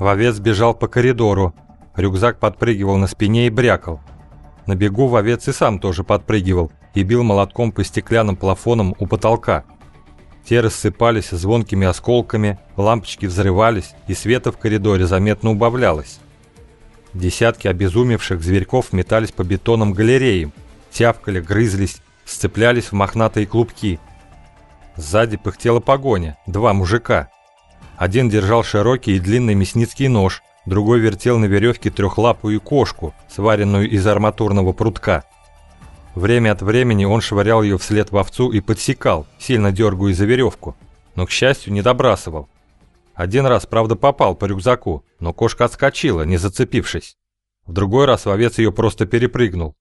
Вовец бежал по коридору. Рюкзак подпрыгивал на спине и брякал. На бегу вовец и сам тоже подпрыгивал и бил молотком по стеклянным плафонам у потолка. Те рассыпались звонкими осколками, лампочки взрывались, и света в коридоре заметно убавлялось. Десятки обезумевших зверьков метались по бетонным галереям, тявкали, грызлись, сцеплялись в мохнатые клубки. Сзади пыхтела погоня, два мужика. Один держал широкий и длинный мясницкий нож, другой вертел на веревке трехлапую кошку, сваренную из арматурного прутка. Время от времени он швырял ее вслед в овцу и подсекал, сильно дергая за веревку, но, к счастью, не добрасывал. Один раз, правда, попал по рюкзаку, но кошка отскочила, не зацепившись. В другой раз вовец ее просто перепрыгнул.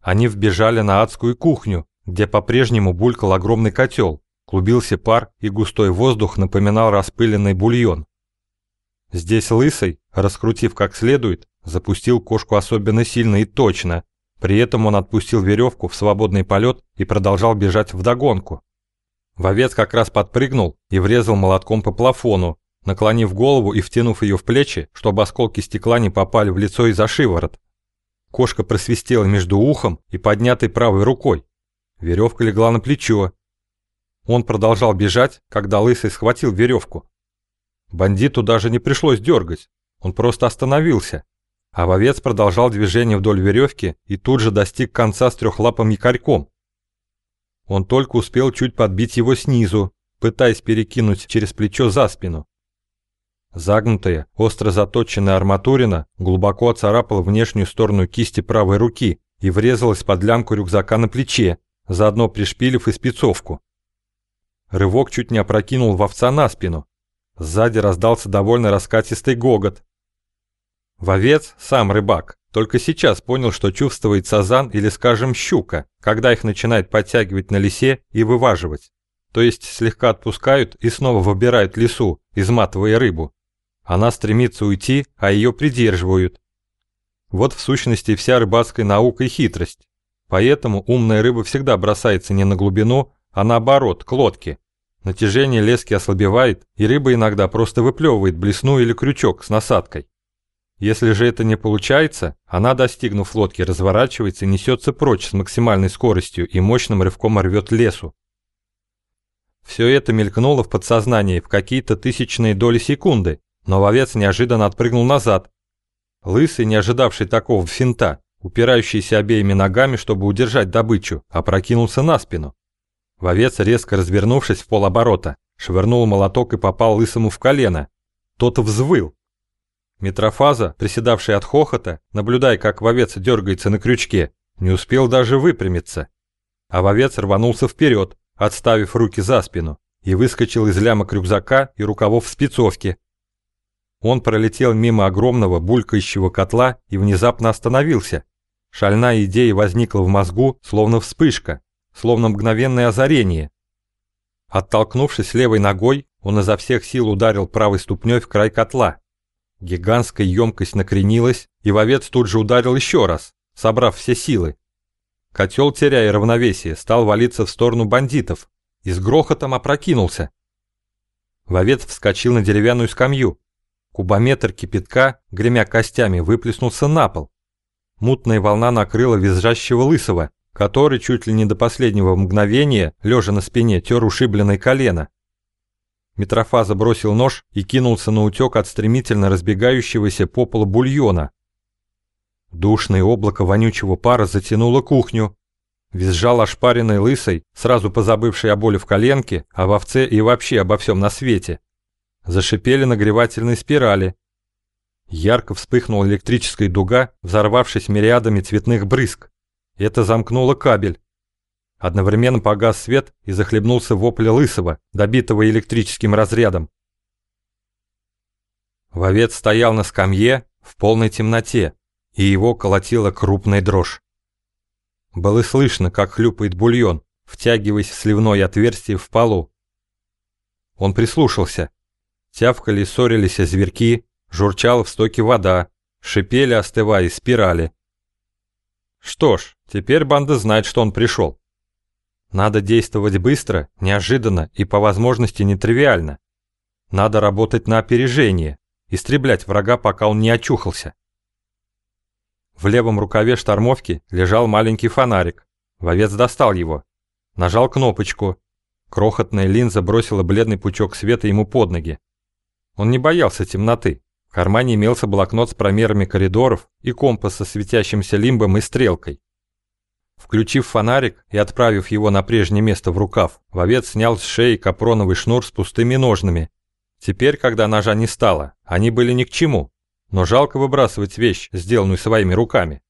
Они вбежали на адскую кухню, где по-прежнему булькал огромный котел, клубился пар и густой воздух напоминал распыленный бульон. Здесь Лысый, раскрутив как следует, запустил кошку особенно сильно и точно. При этом он отпустил веревку в свободный полет и продолжал бежать вдогонку. Вовец как раз подпрыгнул и врезал молотком по плафону, наклонив голову и втянув ее в плечи, чтобы осколки стекла не попали в лицо и за шиворот. Кошка просвистела между ухом и поднятой правой рукой. Веревка легла на плечо. Он продолжал бежать, когда Лысый схватил веревку. Бандиту даже не пришлось дергать, он просто остановился. А вовец продолжал движение вдоль веревки и тут же достиг конца с трехлапым якорьком. Он только успел чуть подбить его снизу, пытаясь перекинуть через плечо за спину. Загнутая, остро заточенная арматурина глубоко оцарапала внешнюю сторону кисти правой руки и врезалась под лямку рюкзака на плече, заодно пришпилив и спецовку. Рывок чуть не опрокинул вовца на спину. Сзади раздался довольно раскатистый гогот. Вовец, сам рыбак, только сейчас понял, что чувствует сазан или, скажем, щука, когда их начинает подтягивать на лесе и вываживать. То есть слегка отпускают и снова выбирают лесу, изматывая рыбу. Она стремится уйти, а ее придерживают. Вот в сущности вся рыбацкая наука и хитрость. Поэтому умная рыба всегда бросается не на глубину, а наоборот, к лодке. Натяжение лески ослабевает, и рыба иногда просто выплевывает блесну или крючок с насадкой. Если же это не получается, она, достигнув лодки, разворачивается и несется прочь с максимальной скоростью и мощным рывком рвет лесу. Все это мелькнуло в подсознании в какие-то тысячные доли секунды, но вовец неожиданно отпрыгнул назад. Лысый, не ожидавший такого финта, упирающийся обеими ногами, чтобы удержать добычу, опрокинулся на спину. Вовец, резко развернувшись в полоборота, швырнул молоток и попал лысому в колено. Тот взвыл, Митрофаза, приседавший от хохота, наблюдая, как вовец дергается на крючке, не успел даже выпрямиться. А вовец рванулся вперед, отставив руки за спину, и выскочил из лямок рюкзака и рукавов спецовки. Он пролетел мимо огромного булькающего котла и внезапно остановился. Шальная идея возникла в мозгу, словно вспышка, словно мгновенное озарение. Оттолкнувшись левой ногой, он изо всех сил ударил правой ступней в край котла. Гигантская емкость накренилась, и вовец тут же ударил еще раз, собрав все силы. Котел, теряя равновесие, стал валиться в сторону бандитов и с грохотом опрокинулся. Вовец вскочил на деревянную скамью. Кубометр кипятка, гремя костями, выплеснулся на пол. Мутная волна накрыла визжащего лысого, который чуть ли не до последнего мгновения, лежа на спине, тер ушибленное колено. Митрофаза бросил нож и кинулся на утек от стремительно разбегающегося по полу бульона. Душное облако вонючего пара затянуло кухню. Визжал ошпаренный лысой, сразу позабывший о боли в коленке, о вовце и вообще обо всем на свете. Зашипели нагревательные спирали. Ярко вспыхнула электрическая дуга, взорвавшись мириадами цветных брызг. Это замкнуло кабель, Одновременно погас свет и захлебнулся вопль лысого, добитого электрическим разрядом. Вовец стоял на скамье в полной темноте, и его колотила крупная дрожь. Было слышно, как хлюпает бульон, втягиваясь в сливное отверстие в полу. Он прислушался. Тявкали и ссорились зверьки, журчала в стоке вода, шипели, остывая спирали. Что ж, теперь банда знает, что он пришел. Надо действовать быстро, неожиданно и по возможности нетривиально. Надо работать на опережение, истреблять врага, пока он не очухался. В левом рукаве штормовки лежал маленький фонарик. Вовец достал его. Нажал кнопочку. Крохотная линза бросила бледный пучок света ему под ноги. Он не боялся темноты. В кармане имелся блокнот с промерами коридоров и компас со светящимся лимбом и стрелкой. Включив фонарик и отправив его на прежнее место в рукав, вовец снял с шеи капроновый шнур с пустыми ножнами. Теперь, когда ножа не стало, они были ни к чему, но жалко выбрасывать вещь, сделанную своими руками.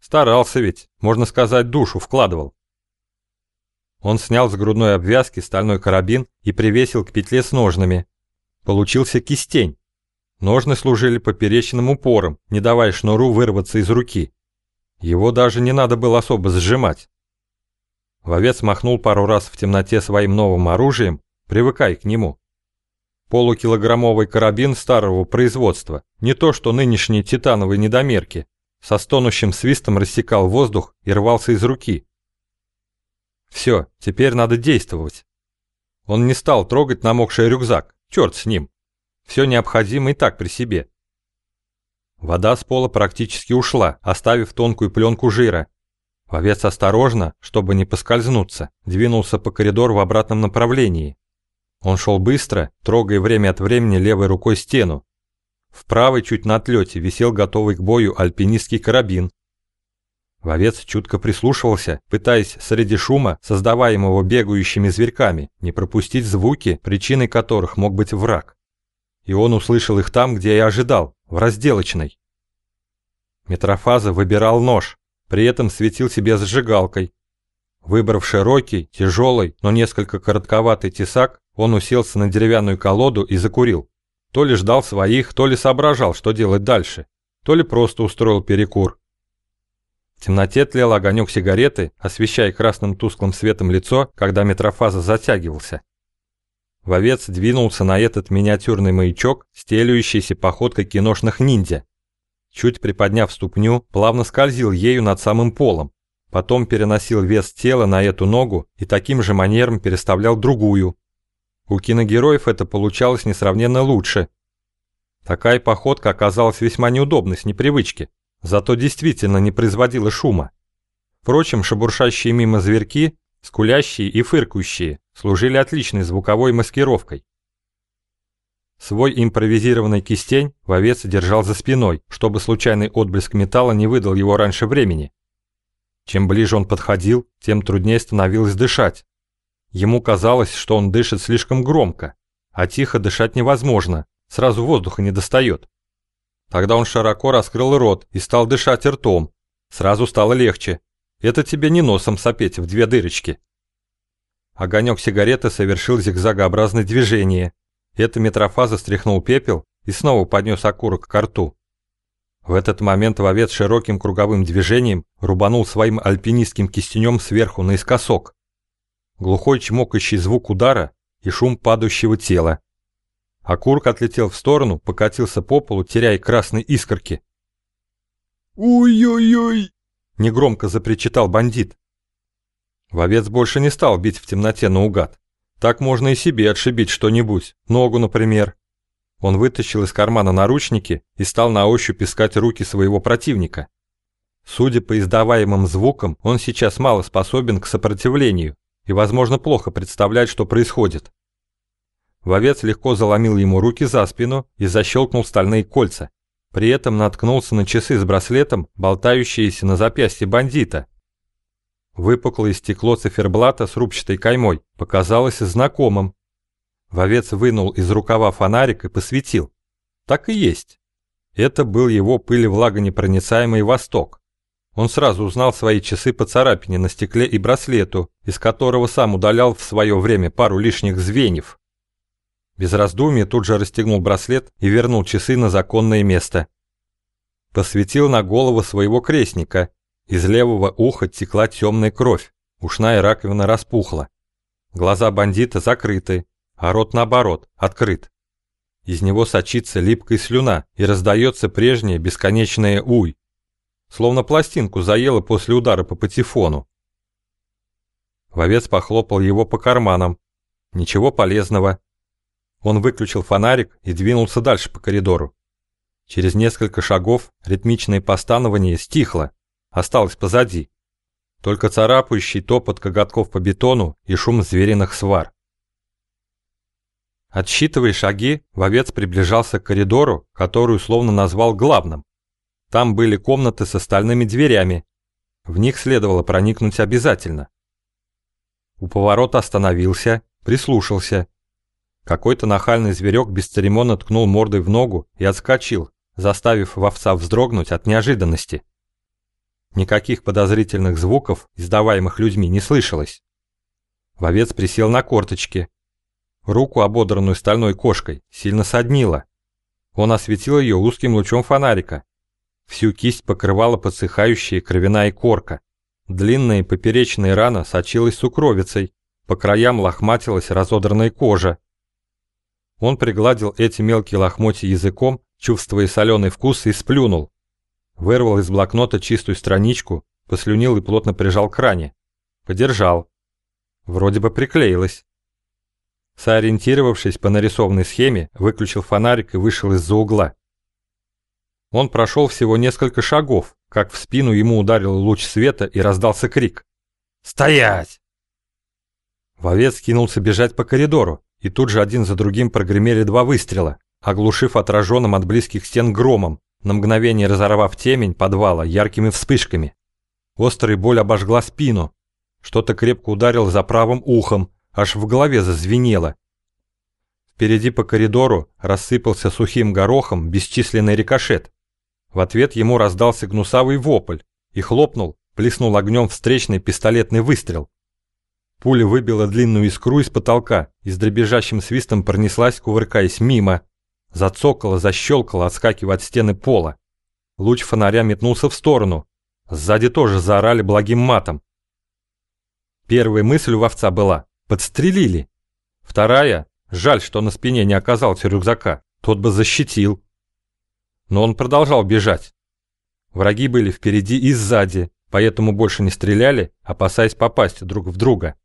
Старался ведь, можно сказать, душу вкладывал. Он снял с грудной обвязки стальной карабин и привесил к петле с ножнами. Получился кистень. Ножны служили поперечным упором, не давая шнуру вырваться из руки. Его даже не надо было особо сжимать. Вовец махнул пару раз в темноте своим новым оружием, привыкай к нему. Полукилограммовый карабин старого производства, не то что нынешние титановые недомерки, со стонущим свистом рассекал воздух и рвался из руки. Все, теперь надо действовать. Он не стал трогать намокший рюкзак, черт с ним. Все необходимое и так при себе. Вода с пола практически ушла, оставив тонкую пленку жира. Вовец осторожно, чтобы не поскользнуться, двинулся по коридору в обратном направлении. Он шел быстро, трогая время от времени левой рукой стену. В правой, чуть на отлете, висел готовый к бою альпинистский карабин. Вовец чутко прислушивался, пытаясь среди шума, создаваемого бегающими зверьками, не пропустить звуки, причиной которых мог быть враг. И он услышал их там, где и ожидал, в разделочной. Метрофаза выбирал нож, при этом светил себе зажигалкой. Выбрав широкий, тяжелый, но несколько коротковатый тесак, он уселся на деревянную колоду и закурил. То ли ждал своих, то ли соображал, что делать дальше, то ли просто устроил перекур. В темноте тлел огонек сигареты, освещая красным тусклым светом лицо, когда метрофаза затягивался. Вовец двинулся на этот миниатюрный маячок, стелющийся походкой киношных ниндзя. Чуть приподняв ступню, плавно скользил ею над самым полом. Потом переносил вес тела на эту ногу и таким же манером переставлял другую. У киногероев это получалось несравненно лучше. Такая походка оказалась весьма неудобной с непривычки, зато действительно не производила шума. Впрочем, шебуршащие мимо зверьки Скулящие и фыркающие служили отличной звуковой маскировкой. Свой импровизированный кистень вовец держал за спиной, чтобы случайный отблеск металла не выдал его раньше времени. Чем ближе он подходил, тем труднее становилось дышать. Ему казалось, что он дышит слишком громко, а тихо дышать невозможно, сразу воздуха не достает. Тогда он широко раскрыл рот и стал дышать ртом. Сразу стало легче, это тебе не носом сопеть в две дырочки. Огонек сигареты совершил зигзагообразное движение. Эта метрофаза стряхнул пепел и снова поднес окурок к рту. В этот момент вовец широким круговым движением рубанул своим альпинистским кистенем сверху наискосок. Глухой чмокающий звук удара и шум падающего тела. Окурок отлетел в сторону, покатился по полу, теряя красные искорки. «Ой-ой-ой!» Негромко запричитал бандит. Вовец больше не стал бить в темноте наугад. Так можно и себе отшибить что-нибудь, ногу, например. Он вытащил из кармана наручники и стал на ощупь искать руки своего противника. Судя по издаваемым звукам, он сейчас мало способен к сопротивлению и, возможно, плохо представляет, что происходит. Вовец легко заломил ему руки за спину и защелкнул стальные кольца, при этом наткнулся на часы с браслетом, болтающиеся на запястье бандита. Выпуклое стекло циферблата с рубчатой каймой показалось знакомым. Вовец вынул из рукава фонарик и посветил. Так и есть. Это был его пылевлагонепроницаемый «Восток». Он сразу узнал свои часы по царапине на стекле и браслету, из которого сам удалял в свое время пару лишних звеньев. Без раздумий тут же расстегнул браслет и вернул часы на законное место. Посветил на голову своего крестника. Из левого уха текла темная кровь, ушная раковина распухла. Глаза бандита закрыты, а рот наоборот, открыт. Из него сочится липкая слюна и раздается прежняя бесконечная уй. Словно пластинку заело после удара по патефону. Вовец похлопал его по карманам. Ничего полезного, он выключил фонарик и двинулся дальше по коридору. Через несколько шагов ритмичное постанование стихло, осталось позади. Только царапающий топот коготков по бетону и шум звериных свар. Отсчитывая шаги, вовец приближался к коридору, который условно назвал главным. Там были комнаты с остальными дверями. В них следовало проникнуть обязательно. У поворота остановился, прислушался. Какой-то нахальный зверек бесцеремонно ткнул мордой в ногу и отскочил, заставив вовца вздрогнуть от неожиданности. Никаких подозрительных звуков, издаваемых людьми, не слышалось. Вовец присел на корточки. Руку, ободранную стальной кошкой, сильно соднило. Он осветил ее узким лучом фонарика. Всю кисть покрывала подсыхающая кровяная корка. Длинная поперечная рана сочилась сукровицей, по краям лохматилась разодранная кожа. Он пригладил эти мелкие лохмотья языком, чувствуя соленый вкус, и сплюнул. Вырвал из блокнота чистую страничку, послюнил и плотно прижал к ране. Подержал. Вроде бы приклеилось. Сориентировавшись по нарисованной схеме, выключил фонарик и вышел из-за угла. Он прошел всего несколько шагов, как в спину ему ударил луч света и раздался крик. «Стоять!» Вовец кинулся бежать по коридору, и тут же один за другим прогремели два выстрела, оглушив отраженным от близких стен громом, на мгновение разорвав темень подвала яркими вспышками. Острая боль обожгла спину. Что-то крепко ударил за правым ухом, аж в голове зазвенело. Впереди по коридору рассыпался сухим горохом бесчисленный рикошет. В ответ ему раздался гнусавый вопль и хлопнул, плеснул огнем встречный пистолетный выстрел. Пуля выбила длинную искру из потолка и с дребезжащим свистом пронеслась, кувыркаясь мимо. Зацокало, защелкало, отскакивая от стены пола. Луч фонаря метнулся в сторону. Сзади тоже заорали благим матом. Первая мысль у овца была «подстрелили». Вторая «жаль, что на спине не оказался рюкзака, тот бы защитил». Но он продолжал бежать. Враги были впереди и сзади, поэтому больше не стреляли, опасаясь попасть друг в друга.